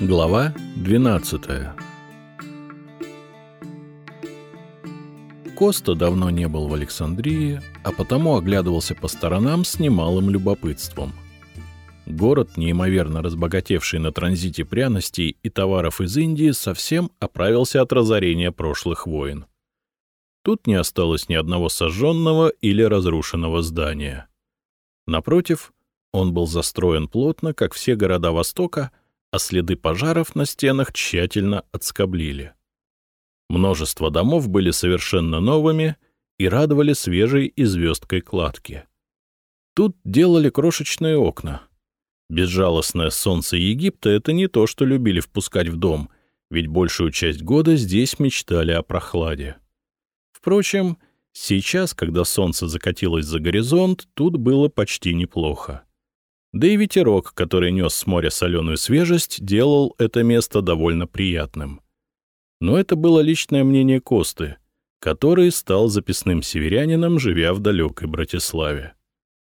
Глава 12 Коста давно не был в Александрии, а потому оглядывался по сторонам с немалым любопытством. Город, неимоверно разбогатевший на транзите пряностей и товаров из Индии, совсем оправился от разорения прошлых войн. Тут не осталось ни одного сожженного или разрушенного здания. Напротив, он был застроен плотно, как все города Востока, а следы пожаров на стенах тщательно отскоблили. Множество домов были совершенно новыми и радовали свежей и звездкой кладки. Тут делали крошечные окна. Безжалостное солнце Египта — это не то, что любили впускать в дом, ведь большую часть года здесь мечтали о прохладе. Впрочем, сейчас, когда солнце закатилось за горизонт, тут было почти неплохо. Да и ветерок, который нес с моря соленую свежесть, делал это место довольно приятным. Но это было личное мнение Косты, который стал записным северянином, живя в далекой Братиславе.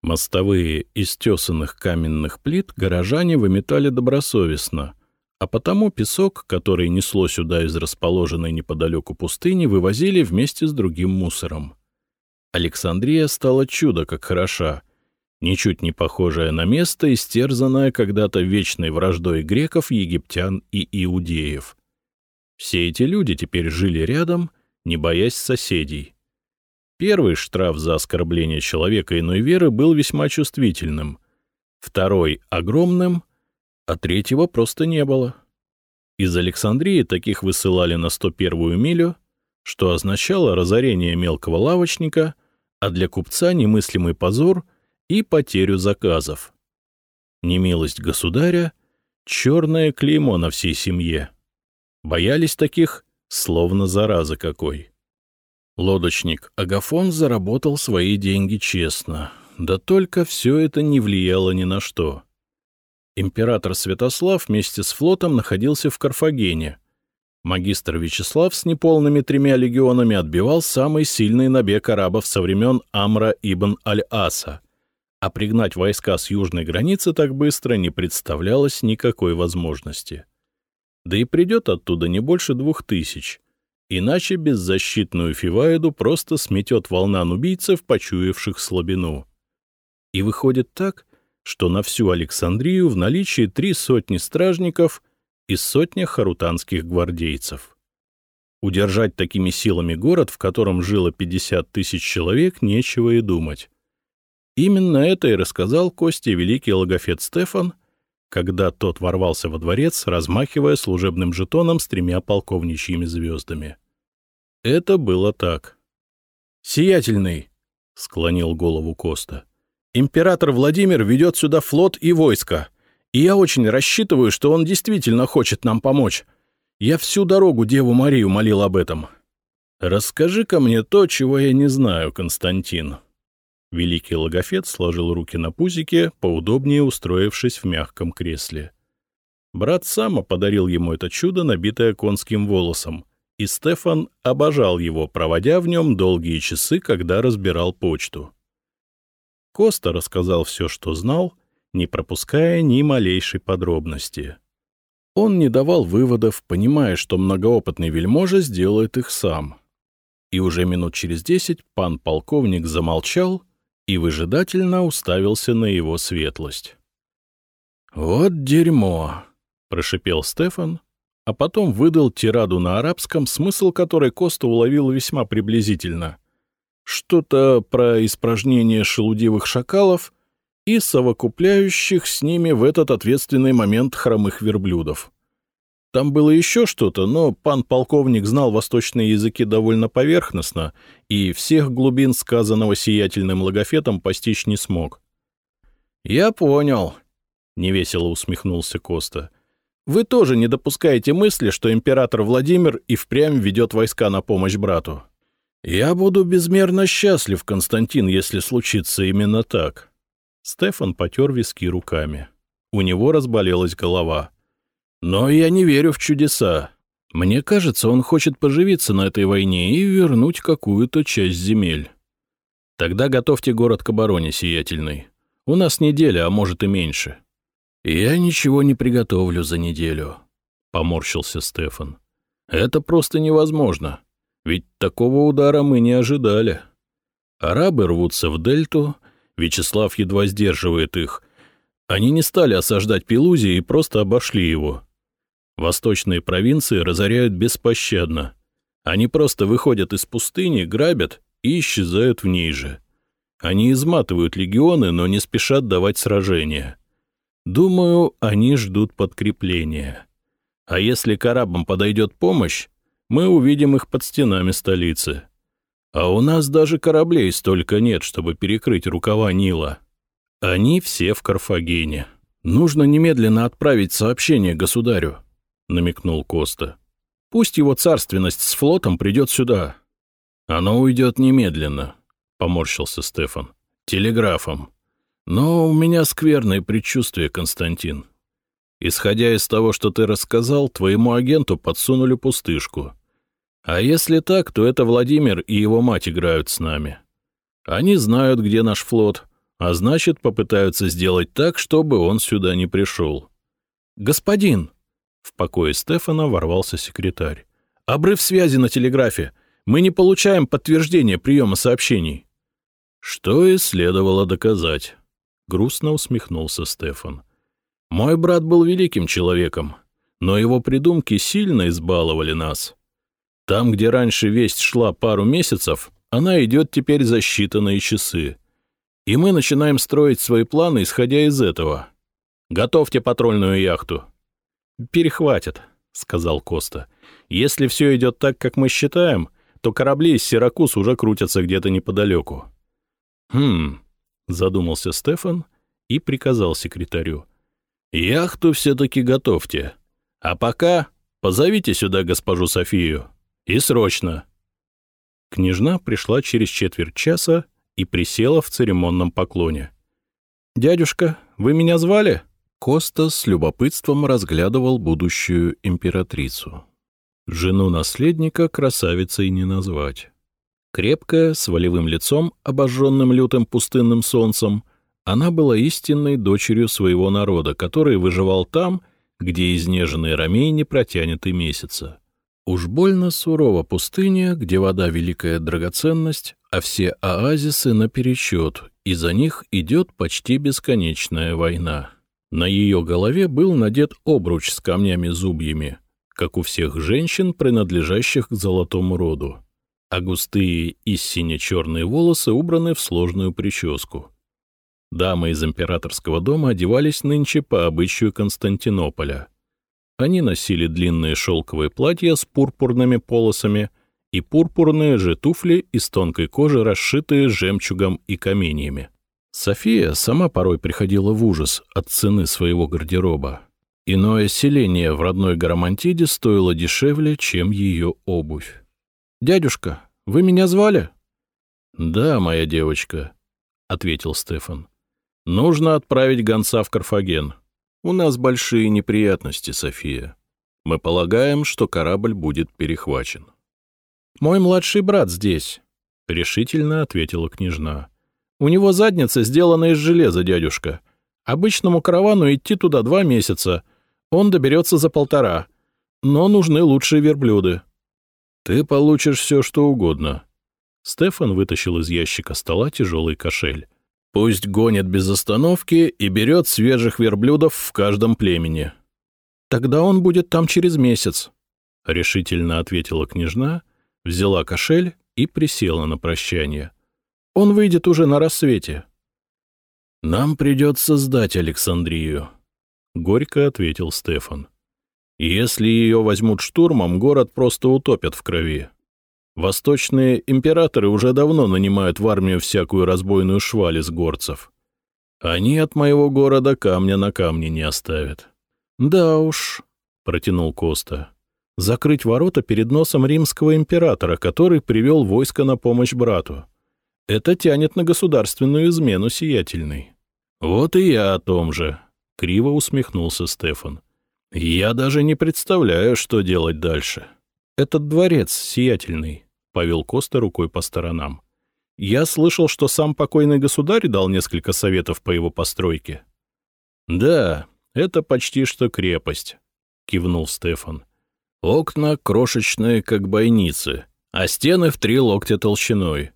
Мостовые из тесанных каменных плит горожане выметали добросовестно, а потому песок, который несло сюда из расположенной неподалеку пустыни, вывозили вместе с другим мусором. Александрия стала чудо как хороша, ничуть не похожая на место, истерзанное когда-то вечной враждой греков, египтян и иудеев. Все эти люди теперь жили рядом, не боясь соседей. Первый штраф за оскорбление человека иной веры был весьма чувствительным, второй — огромным — а третьего просто не было. Из Александрии таких высылали на 101-ю милю, что означало разорение мелкого лавочника, а для купца немыслимый позор и потерю заказов. Немилость государя — черное клеймо на всей семье. Боялись таких, словно зараза какой. Лодочник Агафон заработал свои деньги честно, да только все это не влияло ни на что. Император Святослав вместе с флотом находился в Карфагене. Магистр Вячеслав с неполными тремя легионами отбивал самый сильный набег арабов со времен Амра ибн Аль-Аса, а пригнать войска с южной границы так быстро не представлялось никакой возможности. Да и придет оттуда не больше двух тысяч, иначе беззащитную Фиваиду просто сметет волна нубийцев, почуявших слабину. И выходит так, что на всю Александрию в наличии три сотни стражников и сотня харутанских гвардейцев. Удержать такими силами город, в котором жило 50 тысяч человек, нечего и думать. Именно это и рассказал Косте великий логофет Стефан, когда тот ворвался во дворец, размахивая служебным жетоном с тремя полковничьими звездами. Это было так. «Сиятельный!» — склонил голову Коста. Император Владимир ведет сюда флот и войско, и я очень рассчитываю, что он действительно хочет нам помочь. Я всю дорогу Деву Марию молил об этом. Расскажи-ка мне то, чего я не знаю, Константин». Великий логофет сложил руки на пузике, поудобнее устроившись в мягком кресле. Брат Сама подарил ему это чудо, набитое конским волосом, и Стефан обожал его, проводя в нем долгие часы, когда разбирал почту. Коста рассказал все, что знал, не пропуская ни малейшей подробности. Он не давал выводов, понимая, что многоопытный вельможа сделает их сам. И уже минут через десять пан полковник замолчал и выжидательно уставился на его светлость. «Вот дерьмо!» — прошипел Стефан, а потом выдал тираду на арабском, смысл которой Коста уловил весьма приблизительно. Что-то про испражнение шелудивых шакалов и совокупляющих с ними в этот ответственный момент хромых верблюдов. Там было еще что-то, но пан полковник знал восточные языки довольно поверхностно и всех глубин сказанного сиятельным логофетом постичь не смог. «Я понял», — невесело усмехнулся Коста. «Вы тоже не допускаете мысли, что император Владимир и впрямь ведет войска на помощь брату?» «Я буду безмерно счастлив, Константин, если случится именно так». Стефан потер виски руками. У него разболелась голова. «Но я не верю в чудеса. Мне кажется, он хочет поживиться на этой войне и вернуть какую-то часть земель. Тогда готовьте город к обороне, сиятельный. У нас неделя, а может и меньше. Я ничего не приготовлю за неделю. — поморщился Стефан. «Это просто невозможно. Ведь такого удара мы не ожидали. Арабы рвутся в дельту, Вячеслав едва сдерживает их. Они не стали осаждать Пелузии и просто обошли его. Восточные провинции разоряют беспощадно. Они просто выходят из пустыни, грабят и исчезают в ней же. Они изматывают легионы, но не спешат давать сражения. Думаю, они ждут подкрепления. А если к арабам подойдет помощь, мы увидим их под стенами столицы. А у нас даже кораблей столько нет, чтобы перекрыть рукава Нила. Они все в Карфагене. Нужно немедленно отправить сообщение государю, — намекнул Коста. Пусть его царственность с флотом придет сюда. Оно уйдет немедленно, — поморщился Стефан. Телеграфом. Но у меня скверное предчувствие, Константин. Исходя из того, что ты рассказал, твоему агенту подсунули пустышку. А если так, то это Владимир и его мать играют с нами. Они знают, где наш флот, а значит, попытаются сделать так, чтобы он сюда не пришел. «Господин!» — в покое Стефана ворвался секретарь. «Обрыв связи на телеграфе. Мы не получаем подтверждения приема сообщений». «Что и следовало доказать», — грустно усмехнулся Стефан. «Мой брат был великим человеком, но его придумки сильно избаловали нас». Там, где раньше весть шла пару месяцев, она идет теперь за считанные часы. И мы начинаем строить свои планы, исходя из этого. Готовьте патрульную яхту. «Перехватят», — сказал Коста. «Если все идет так, как мы считаем, то корабли из Сиракуз уже крутятся где-то неподалеку». «Хм», — задумался Стефан и приказал секретарю. «Яхту все-таки готовьте. А пока позовите сюда госпожу Софию». И срочно!» Княжна пришла через четверть часа и присела в церемонном поклоне. «Дядюшка, вы меня звали?» Коста с любопытством разглядывал будущую императрицу. Жену наследника красавицей не назвать. Крепкая, с волевым лицом, обожженным лютым пустынным солнцем, она была истинной дочерью своего народа, который выживал там, где изнеженный ромей не протянет и месяца. Уж больно сурова пустыня, где вода — великая драгоценность, а все оазисы наперечет, и за них идет почти бесконечная война. На ее голове был надет обруч с камнями-зубьями, как у всех женщин, принадлежащих к золотому роду, а густые и сине-черные волосы убраны в сложную прическу. Дамы из императорского дома одевались нынче по обычаю Константинополя — они носили длинные шелковые платья с пурпурными полосами и пурпурные же туфли из тонкой кожи, расшитые жемчугом и каменьями. София сама порой приходила в ужас от цены своего гардероба. Иное селение в родной Гарамантиде стоило дешевле, чем ее обувь. «Дядюшка, вы меня звали?» «Да, моя девочка», — ответил Стефан. «Нужно отправить гонца в Карфаген. «У нас большие неприятности, София. Мы полагаем, что корабль будет перехвачен». «Мой младший брат здесь», — решительно ответила княжна. «У него задница сделана из железа, дядюшка. Обычному каравану идти туда два месяца. Он доберется за полтора. Но нужны лучшие верблюды». «Ты получишь все, что угодно». Стефан вытащил из ящика стола тяжелый кошель. Пусть гонит без остановки и берет свежих верблюдов в каждом племени. Тогда он будет там через месяц, — решительно ответила княжна, взяла кошель и присела на прощание. Он выйдет уже на рассвете. — Нам придется сдать Александрию, — горько ответил Стефан. — Если ее возьмут штурмом, город просто утопят в крови. Восточные императоры уже давно нанимают в армию всякую разбойную шваль из горцев. Они от моего города камня на камне не оставят. — Да уж, — протянул Коста, — закрыть ворота перед носом римского императора, который привел войско на помощь брату. Это тянет на государственную измену сиятельный. — Вот и я о том же, — криво усмехнулся Стефан. — Я даже не представляю, что делать дальше. — «Этот дворец сиятельный», — повел Коста рукой по сторонам. «Я слышал, что сам покойный государь дал несколько советов по его постройке». «Да, это почти что крепость», — кивнул Стефан. «Окна крошечные, как бойницы, а стены в три локтя толщиной.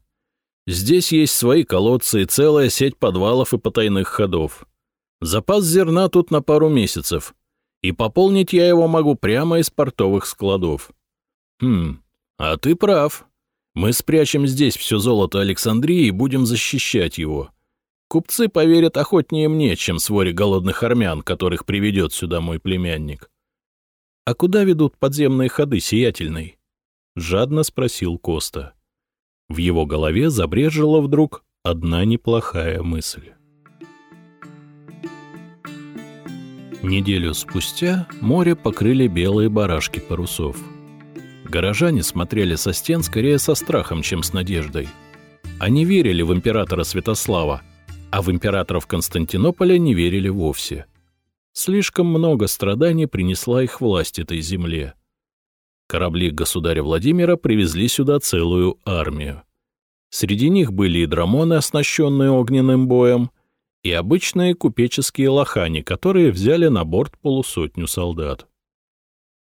Здесь есть свои колодцы и целая сеть подвалов и потайных ходов. Запас зерна тут на пару месяцев, и пополнить я его могу прямо из портовых складов. Хм, а ты прав. Мы спрячем здесь все золото Александрии и будем защищать его. Купцы поверят охотнее мне, чем своре голодных армян, которых приведет сюда мой племянник. — А куда ведут подземные ходы сиятельной? — жадно спросил Коста. В его голове забрежила вдруг одна неплохая мысль. Неделю спустя море покрыли белые барашки парусов. Горожане смотрели со стен скорее со страхом, чем с надеждой. Они верили в императора Святослава, а в императоров Константинополя не верили вовсе. Слишком много страданий принесла их власть этой земле. Корабли государя Владимира привезли сюда целую армию. Среди них были и драмоны, оснащенные огненным боем, и обычные купеческие лохани, которые взяли на борт полусотню солдат.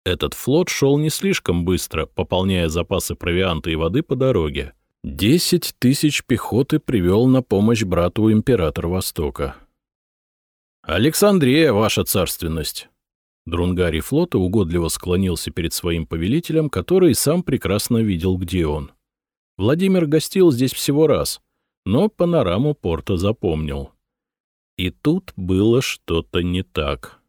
Этот флот шел не слишком быстро, пополняя запасы провианта и воды по дороге. Десять тысяч пехоты привел на помощь брату император Востока. «Александрия, ваша царственность!» Друнгарий флота угодливо склонился перед своим повелителем, который сам прекрасно видел, где он. Владимир гостил здесь всего раз, но панораму порта запомнил. И тут было что-то не так.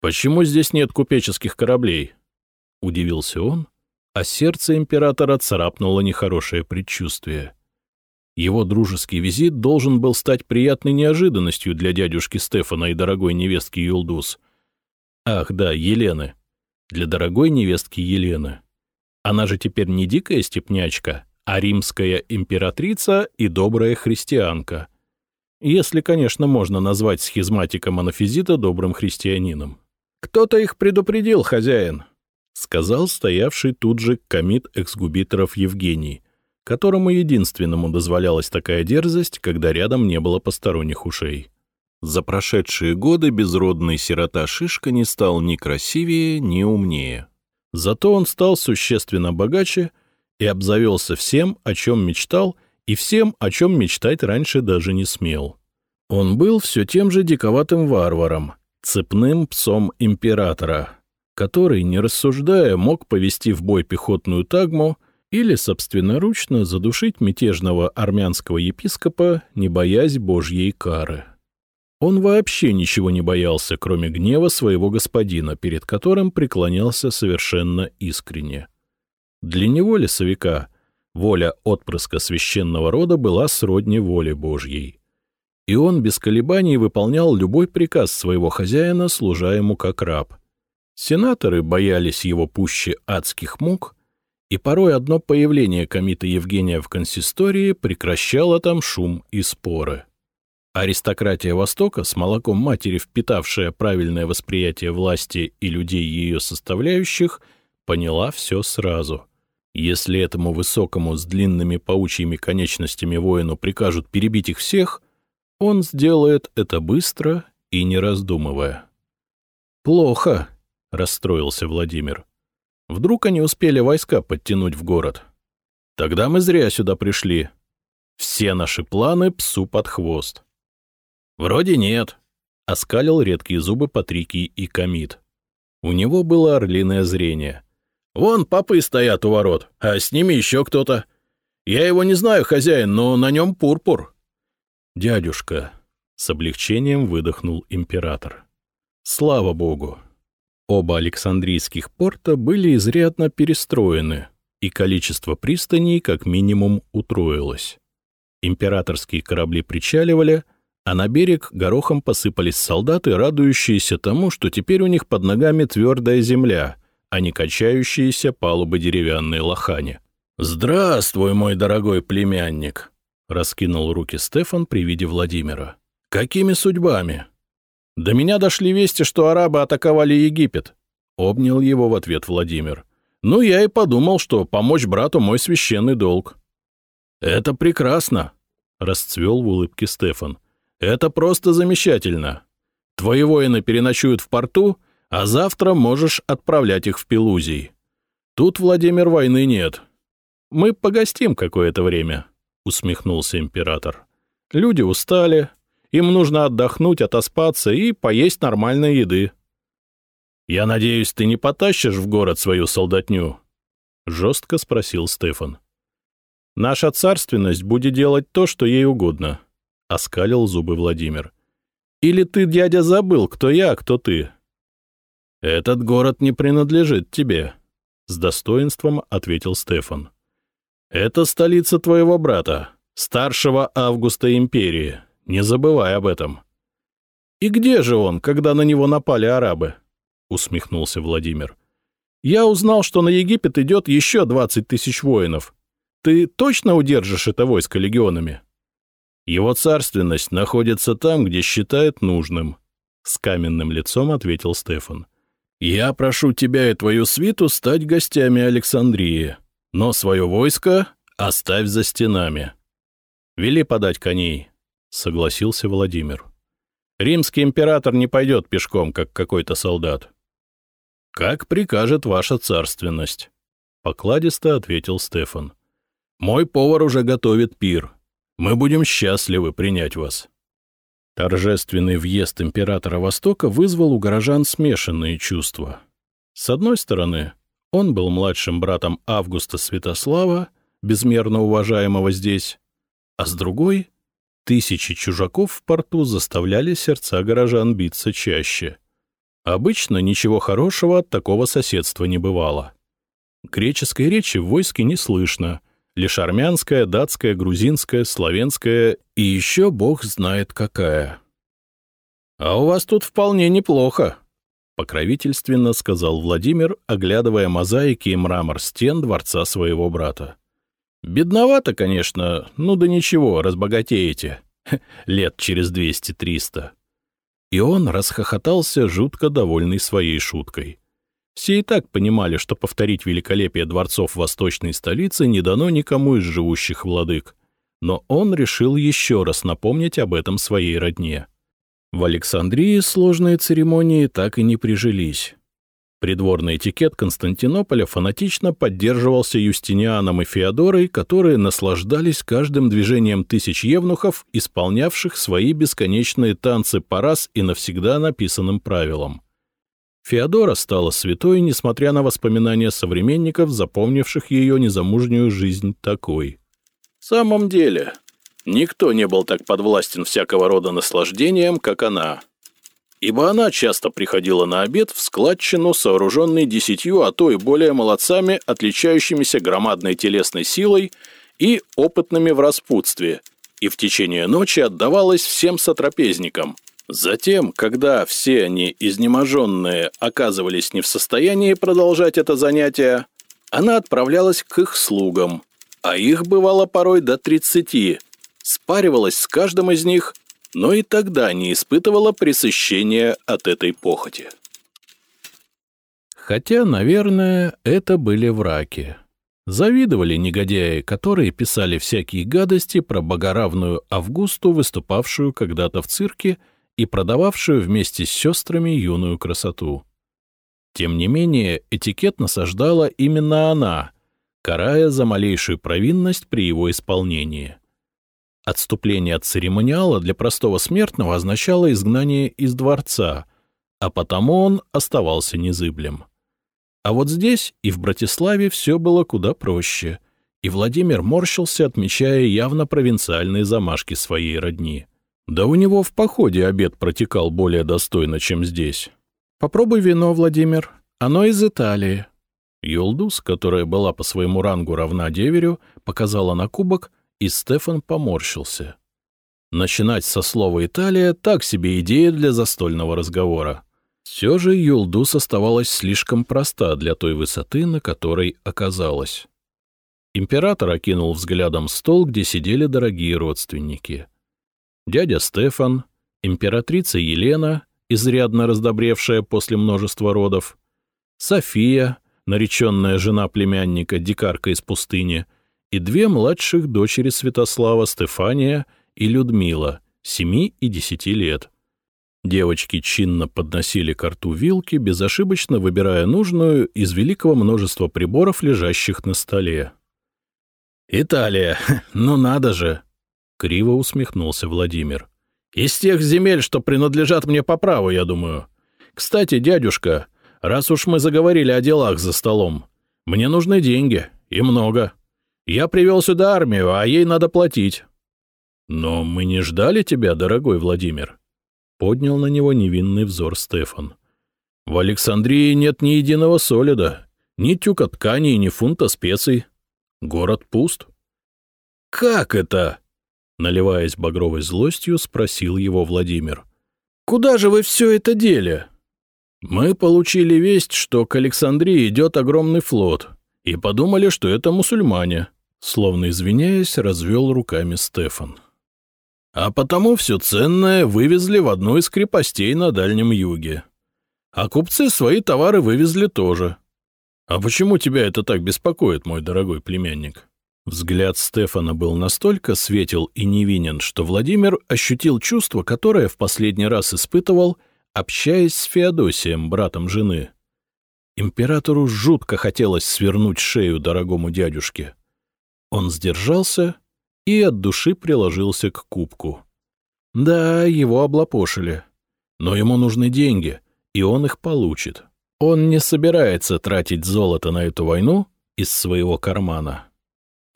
«Почему здесь нет купеческих кораблей?» — удивился он, а сердце императора царапнуло нехорошее предчувствие. Его дружеский визит должен был стать приятной неожиданностью для дядюшки Стефана и дорогой невестки Юлдус. Ах, да, Елены. Для дорогой невестки Елены. Она же теперь не дикая степнячка, а римская императрица и добрая христианка. Если, конечно, можно назвать схизматика монофизита добрым христианином. «Кто-то их предупредил, хозяин», — сказал стоявший тут же комит эксгубиторов Евгений, которому единственному дозволялась такая дерзость, когда рядом не было посторонних ушей. За прошедшие годы безродный сирота Шишка не стал ни красивее, ни умнее. Зато он стал существенно богаче и обзавелся всем, о чем мечтал, и всем, о чем мечтать раньше даже не смел. Он был все тем же диковатым варваром, цепным псом императора, который, не рассуждая, мог повести в бой пехотную тагму или собственноручно задушить мятежного армянского епископа, не боясь божьей кары. Он вообще ничего не боялся, кроме гнева своего господина, перед которым преклонялся совершенно искренне. Для него, лесовика, воля отпрыска священного рода была сродни воле Божьей. И он без колебаний выполнял любой приказ своего хозяина, служа ему как раб — Сенаторы боялись его пуще адских мук, и порой одно появление комита Евгения в консистории прекращало там шум и споры. Аристократия Востока, с молоком матери впитавшая правильное восприятие власти и людей ее составляющих, поняла все сразу. Если этому высокому с длинными паучьими конечностями воину прикажут перебить их всех, он сделает это быстро и не раздумывая. «Плохо», — расстроился Владимир. «Вдруг они успели войска подтянуть в город? Тогда мы зря сюда пришли. Все наши планы псу под хвост». «Вроде нет», — оскалил редкие зубы Патрикий и Комит. У него было орлиное зрение. «Вон попы стоят у ворот, а с ними еще кто-то. Я его не знаю, хозяин, но на нем пурпур». «Дядюшка», — с облегчением выдохнул император. «Слава богу, Оба Александрийских порта были изрядно перестроены, и количество пристаней как минимум утроилось. Императорские корабли причаливали, а на берег горохом посыпались солдаты, радующиеся тому, что теперь у них под ногами твердая земля, а не качающиеся палубы деревянной лохани. «Здравствуй, мой дорогой племянник!» — раскинул руки Стефан при виде Владимира. «Какими судьбами?» До меня дошли вести, что арабы атаковали Египет. Обнял его в ответ Владимир. Ну, я и подумал, что помочь брату мой священный долг. Это прекрасно, расцвел в улыбке Стефан. Это просто замечательно. Твои воины переночуют в порту, А завтра можешь отправлять их в Пелузий. Тут, Владимир, войны нет. Мы погостим какое-то время, — усмехнулся император. Люди устали, им нужно отдохнуть, отоспаться и поесть нормальной еды. «Я надеюсь, ты не потащишь в город свою солдатню?» — жестко спросил Стефан. «Наша царственность будет делать то, что ей угодно», — оскалил зубы Владимир. «Или ты, дядя, забыл, кто я, а кто ты?» «Этот город не принадлежит тебе», — с достоинством ответил Стефан. «Это столица твоего брата, старшего Августа Империи. Не забывай об этом». «И где же он, когда на него напали арабы?» — усмехнулся Владимир. «Я узнал, что на Египет идет еще двадцать тысяч воинов. Ты точно удержишь это войско легионами?» «Его царственность находится там, где считает нужным», — с каменным лицом ответил Стефан. «Я прошу тебя и твою свиту стать гостями Александрии, но свое войско оставь за стенами». «Вели подать коней», — согласился Владимир. «Римский император не пойдет пешком, как какой-то солдат. «Как прикажет ваша царственность», — покладисто ответил Стефан. «Мой повар уже готовит пир. Мы будем счастливы принять вас». Торжественный въезд императора Востока вызвал у горожан смешанные чувства. С одной стороны, он был младшим братом Августа Святослава, безмерно уважаемого здесь, а с другой — тысячи чужаков в порту заставляли сердца горожан биться чаще — Обычно ничего хорошего от такого соседства не бывало. Греческой речи в войске не слышно, лишь армянская, датская, грузинская, славянская и еще бог знает какая. «А у вас тут вполне неплохо», — покровительственно сказал Владимир, оглядывая мозаики и мрамор стен дворца своего брата. «Бедновато, конечно, ну да ничего, разбогатеете. Лет через двести-триста. И он расхохотался, жутко довольный своей шуткой. Все и так понимали, что повторить великолепие дворцов восточной столицы не дано никому из живущих владык. Но он решил еще раз напомнить об этом своей родне. В Александрии сложные церемонии так и не прижились. Придворный этикет Константинополя фанатично поддерживался Юстинианом и Феодорой, которые наслаждались каждым движением тысяч евнухов, исполнявших свои бесконечные танцы по раз и навсегда написанным правилам. Феодора стала святой, несмотря на воспоминания современников, запомнивших ее незамужнюю жизнь такой. В самом деле, никто не был так подвластен всякого рода наслаждениям, как она — ибо она часто приходила на обед в складчину, сооруженной десятью, а то и более молодцами, отличающимися громадной телесной силой и опытными в распутстве, и в течение ночи отдавалась всем сотрапезникам. Затем, когда все они, изнеможенные, оказывались не в состоянии продолжать это занятие, она отправлялась к их слугам, а их бывало порой до тридцати, спаривалась с каждым из них но и тогда не испытывала пресыщения от этой похоти. Хотя, наверное, это были враки. Завидовали негодяи, которые писали всякие гадости про богоравную Августу, выступавшую когда-то в цирке и продававшую вместе с сестрами юную красоту. Тем не менее, этикет насаждала именно она, карая за малейшую провинность при его исполнении — Отступление от церемониала для простого смертного означало изгнание из дворца, а потому он оставался незыблем. А вот здесь и в Братиславе все было куда проще, и Владимир морщился, отмечая явно провинциальные замашки своей родни. Да у него в походе обед протекал более достойно, чем здесь. «Попробуй вино, Владимир. Оно из Италии». Юлдус, которая была по своему рангу равна деверю, показала на кубок, и Стефан поморщился. Начинать со слова «Италия» — так себе идея для застольного разговора. Все же Юлдус оставалась слишком проста для той высоты, на которой оказалась. Император окинул взглядом стол, где сидели дорогие родственники. Дядя Стефан, императрица Елена, изрядно раздобревшая после множества родов, София, нареченная жена племянника, дикарка из пустыни — и две младших дочери Святослава, Стефания и Людмила, семи и десяти лет. Девочки чинно подносили к рту вилки, безошибочно выбирая нужную из великого множества приборов, лежащих на столе. «Италия, ну надо же!» — криво усмехнулся Владимир. «Из тех земель, что принадлежат мне по праву, я думаю. Кстати, дядюшка, раз уж мы заговорили о делах за столом, мне нужны деньги, и много. Я привел сюда армию, а ей надо платить». «Но мы не ждали тебя, дорогой Владимир», — поднял на него невинный взор Стефан. «В Александрии нет ни единого солида, ни тюка ткани, ни фунта специй. Город пуст. — Как это? — наливаясь багровой злостью, спросил его Владимир. — Куда же вы все это дели? — Мы получили весть, что к Александрии идет огромный флот, и подумали, что это мусульмане. Словно извиняясь, развел руками Стефан. А потому все ценное вывезли в одну из крепостей на Дальнем Юге. А купцы свои товары вывезли тоже. «А почему тебя это так беспокоит, мой дорогой племянник?» Взгляд Стефана был настолько светел и невинен, что Владимир ощутил чувство, которое в последний раз испытывал, общаясь с Феодосием, братом жены. Императору жутко хотелось свернуть шею дорогому дядюшке. Он сдержался и от души приложился к кубку. Да, его облапошили. Но ему нужны деньги, и он их получит. Он не собирается тратить золото на эту войну из своего кармана.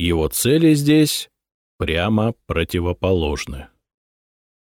Его цели здесь прямо противоположны.